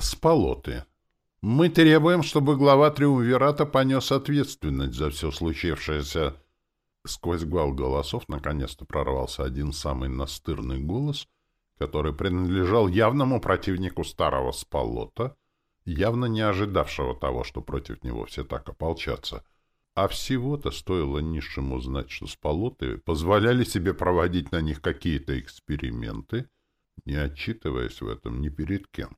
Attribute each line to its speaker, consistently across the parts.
Speaker 1: Спалоты. Мы требуем, чтобы глава Триумвирата понес ответственность за все случившееся. Сквозь гвал голосов наконец-то прорвался один самый настырный голос, который принадлежал явному противнику старого Спалота, явно не ожидавшего того, что против него все так ополчатся. А всего-то стоило низшему знать, что Спалоты позволяли себе проводить на них какие-то эксперименты, не отчитываясь в этом ни перед кем.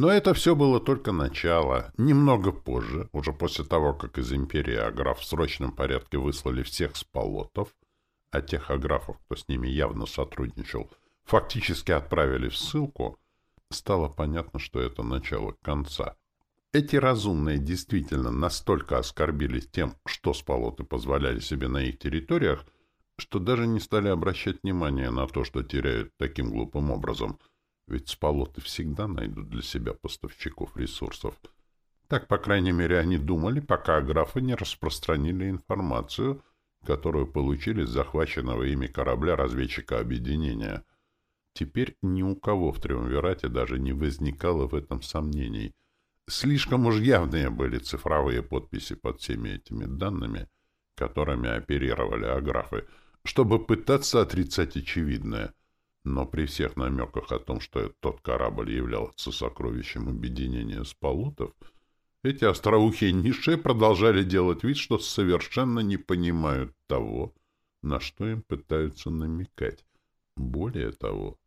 Speaker 1: Но это все было только начало. Немного позже, уже после того, как из империи Аграф в срочном порядке выслали всех сполотов, а тех аграфов, кто с ними явно сотрудничал, фактически отправили в ссылку, стало понятно, что это начало конца. Эти разумные действительно настолько оскорбились тем, что сполоты позволяли себе на их территориях, что даже не стали обращать внимания на то, что теряют таким глупым образом – ведь сполоты всегда найдут для себя поставщиков ресурсов. Так, по крайней мере, они думали, пока графы не распространили информацию, которую получили с захваченного ими корабля разведчика объединения. Теперь ни у кого в Триумвирате даже не возникало в этом сомнений. Слишком уж явные были цифровые подписи под всеми этими данными, которыми оперировали аграфы, чтобы пытаться отрицать очевидное. Но при всех намеках о том, что тот корабль являлся сокровищем объединения спалутов, эти остроухие ниши продолжали делать вид, что совершенно не понимают того, на что им пытаются намекать. Более того,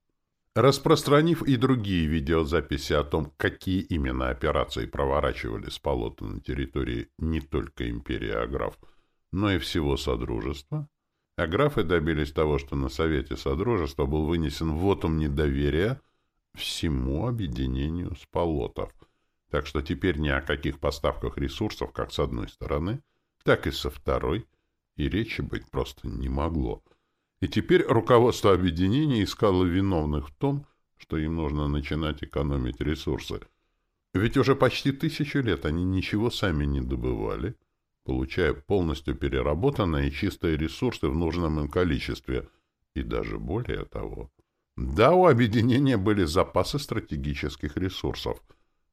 Speaker 1: распространив и другие видеозаписи о том, какие именно операции проворачивали спалоты на территории не только империи Аграф, но и всего Содружества, а графы добились того, что на Совете Содружества был вынесен вотум недоверия всему объединению сполотов. Так что теперь ни о каких поставках ресурсов как с одной стороны, так и со второй, и речи быть просто не могло. И теперь руководство объединения искало виновных в том, что им нужно начинать экономить ресурсы. Ведь уже почти тысячу лет они ничего сами не добывали, получая полностью переработанные чистые ресурсы в нужном им количестве, и даже более того. Да, у объединения были запасы стратегических ресурсов,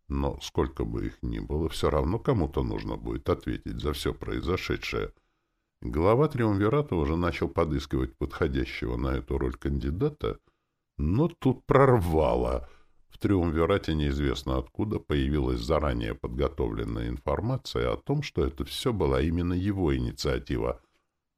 Speaker 1: но сколько бы их ни было, все равно кому-то нужно будет ответить за все произошедшее. Глава Триумвирата уже начал подыскивать подходящего на эту роль кандидата, но тут прорвало — в Триумвирате неизвестно откуда появилась заранее подготовленная информация о том, что это все была именно его инициатива.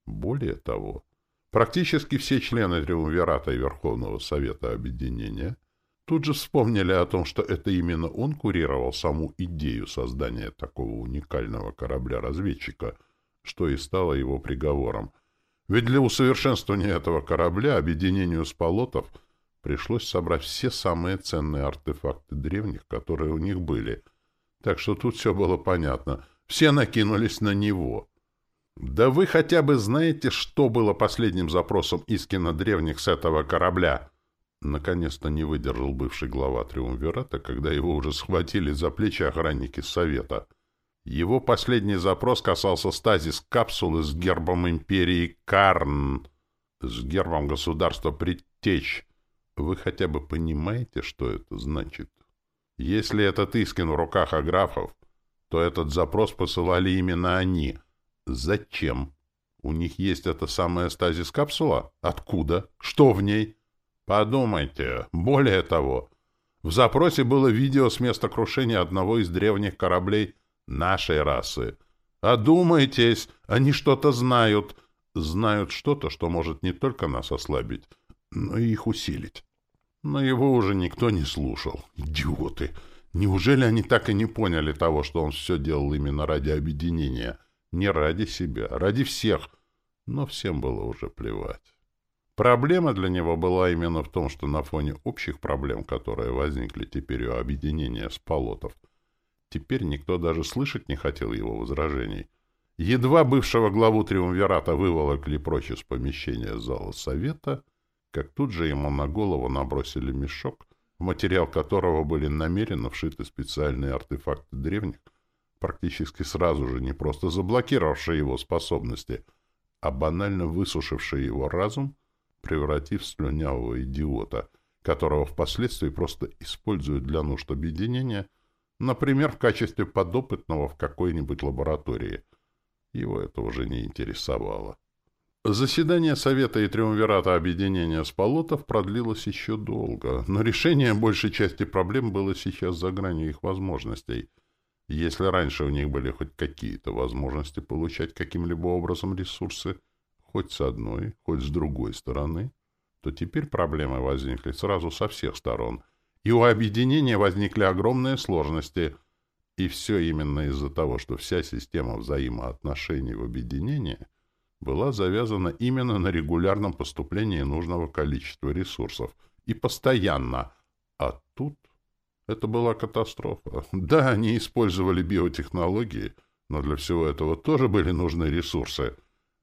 Speaker 1: Более того, практически все члены Триумвирата и Верховного Совета Объединения тут же вспомнили о том, что это именно он курировал саму идею создания такого уникального корабля-разведчика, что и стало его приговором. Ведь для усовершенствования этого корабля объединению сполотов – пришлось собрать все самые ценные артефакты древних, которые у них были. Так что тут все было понятно. Все накинулись на него. «Да вы хотя бы знаете, что было последним запросом Искина древних с этого корабля?» Наконец-то не выдержал бывший глава Триумвирата, когда его уже схватили за плечи охранники Совета. Его последний запрос касался стазис капсулы с гербом империи Карн, с гербом государства Предтечь, вы хотя бы понимаете, что это значит? Если этот Искин в руках аграфов, то этот запрос посылали именно они. Зачем? У них есть эта самая стазис-капсула? Откуда? Что в ней? Подумайте. Более того, в запросе было видео с места крушения одного из древних кораблей нашей расы. Одумайтесь, они что-то знают. Знают что-то, что может не только нас ослабить, но и их усилить. Но его уже никто не слушал. Идиоты! Неужели они так и не поняли того, что он все делал именно ради объединения? Не ради себя, ради всех. Но всем было уже плевать. Проблема для него была именно в том, что на фоне общих проблем, которые возникли теперь у объединения Спалотов, теперь никто даже слышать не хотел его возражений. Едва бывшего главу Триумвирата выволокли прочь из помещения зала совета, как тут же ему на голову набросили мешок, в материал которого были намеренно вшиты специальные артефакты древних, практически сразу же не просто заблокировавшие его способности, а банально высушившие его разум, превратив в слюнявого идиота, которого впоследствии просто используют для нужд объединения, например, в качестве подопытного в какой-нибудь лаборатории. Его это уже не интересовало. Заседание Совета и Триумвирата Объединения Спалотов продлилось еще долго, но решение большей части проблем было сейчас за гранью их возможностей. Если раньше у них были хоть какие-то возможности получать каким-либо образом ресурсы, хоть с одной, хоть с другой стороны, то теперь проблемы возникли сразу со всех сторон, и у объединения возникли огромные сложности, и все именно из-за того, что вся система взаимоотношений в объединении — была завязана именно на регулярном поступлении нужного количества ресурсов. И постоянно. А тут это была катастрофа. Да, они использовали биотехнологии, но для всего этого тоже были нужны ресурсы.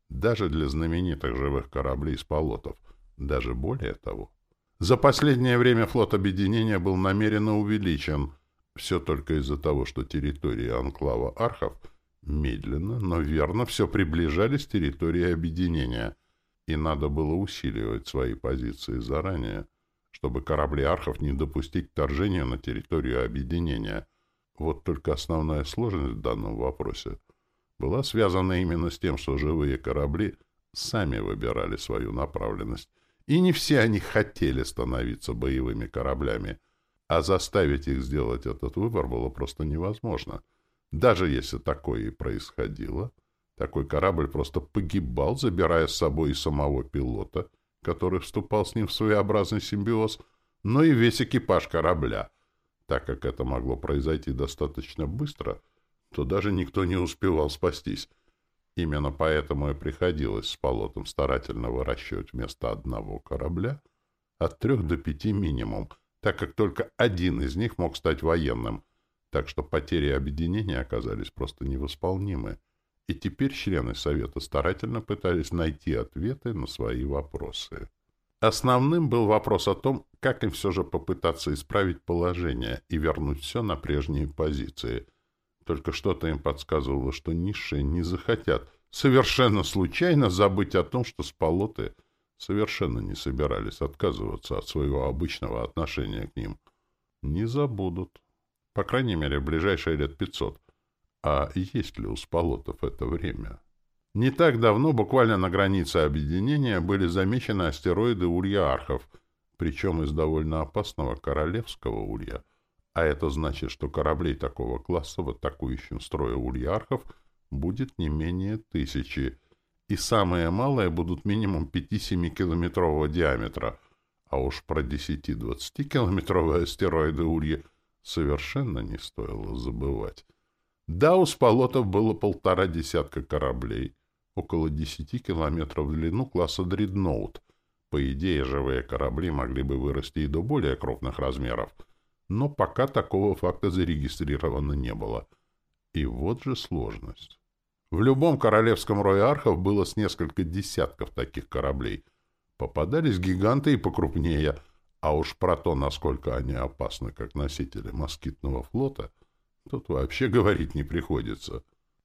Speaker 1: Даже для знаменитых живых кораблей с полотов. Даже более того. За последнее время флот объединения был намеренно увеличен. Все только из-за того, что территория анклава Архов — Медленно, но верно все приближались территории объединения, и надо было усиливать свои позиции заранее, чтобы корабли архов не допустить вторжения на территорию объединения. Вот только основная сложность в данном вопросе была связана именно с тем, что живые корабли сами выбирали свою направленность, и не все они хотели становиться боевыми кораблями, а заставить их сделать этот выбор было просто невозможно — даже если такое и происходило, такой корабль просто погибал, забирая с собой и самого пилота, который вступал с ним в своеобразный симбиоз, но и весь экипаж корабля. Так как это могло произойти достаточно быстро, то даже никто не успевал спастись. Именно поэтому и приходилось с полотом старательно выращивать вместо одного корабля от трех до пяти минимум, так как только один из них мог стать военным, так что потери объединения оказались просто невосполнимы, и теперь члены Совета старательно пытались найти ответы на свои вопросы. Основным был вопрос о том, как им все же попытаться исправить положение и вернуть все на прежние позиции. Только что-то им подсказывало, что низшие не захотят совершенно случайно забыть о том, что сполоты совершенно не собирались отказываться от своего обычного отношения к ним. Не забудут. По крайней мере, в ближайшие лет пятьсот. А есть ли у Спалотов это время? Не так давно, буквально на границе объединения, были замечены астероиды Улья-Архов, причем из довольно опасного королевского Улья. А это значит, что кораблей такого класса в атакующем строе Улья-Архов будет не менее тысячи, и самые малые будут минимум 5-7 километрового диаметра, а уж про 10-20 километровые астероиды Улья — совершенно не стоило забывать. Да, у Спалотов было полтора десятка кораблей, около десяти километров в длину класса «Дредноут». По идее, живые корабли могли бы вырасти и до более крупных размеров, но пока такого факта зарегистрировано не было. И вот же сложность. В любом королевском рое архов было с несколько десятков таких кораблей. Попадались гиганты и покрупнее, а уж про то, насколько они опасны как носители москитного флота, тут вообще говорить не приходится.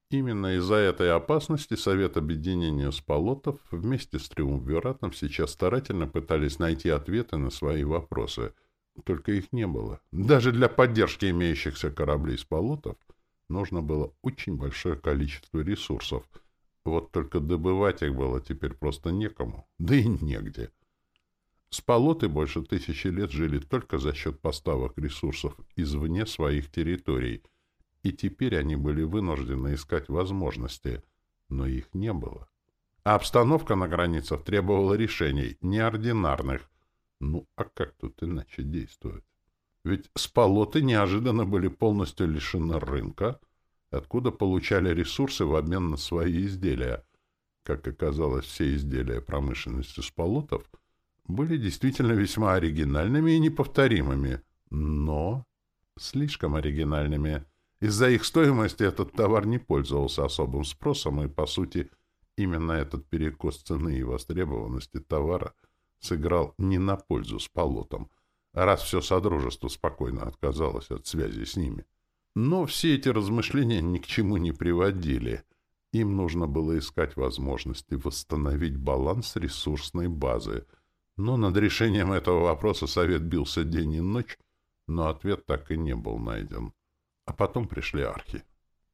Speaker 1: Именно из-за этой опасности Совет Объединения Спалотов вместе с Триумвиратом сейчас старательно пытались найти ответы на свои вопросы. Только их не было. Даже для поддержки имеющихся кораблей Спалотов нужно было очень большое количество ресурсов. Вот только добывать их было теперь просто некому, да и негде. Спалоты больше тысячи лет жили только за счет поставок ресурсов извне своих территорий, и теперь они были вынуждены искать возможности, но их не было. А обстановка на границах требовала решений, неординарных. Ну, а как тут иначе действовать? Ведь спалоты неожиданно были полностью лишены рынка, откуда получали ресурсы в обмен на свои изделия. Как оказалось, все изделия промышленности спалотов — были действительно весьма оригинальными и неповторимыми, но слишком оригинальными. Из-за их стоимости этот товар не пользовался особым спросом, и, по сути, именно этот перекос цены и востребованности товара сыграл не на пользу с полотом, раз все Содружество спокойно отказалось от связи с ними. Но все эти размышления ни к чему не приводили. Им нужно было искать возможности восстановить баланс ресурсной базы — Но над решением этого вопроса совет бился день и ночь, но ответ так и не был найден. А потом пришли архи.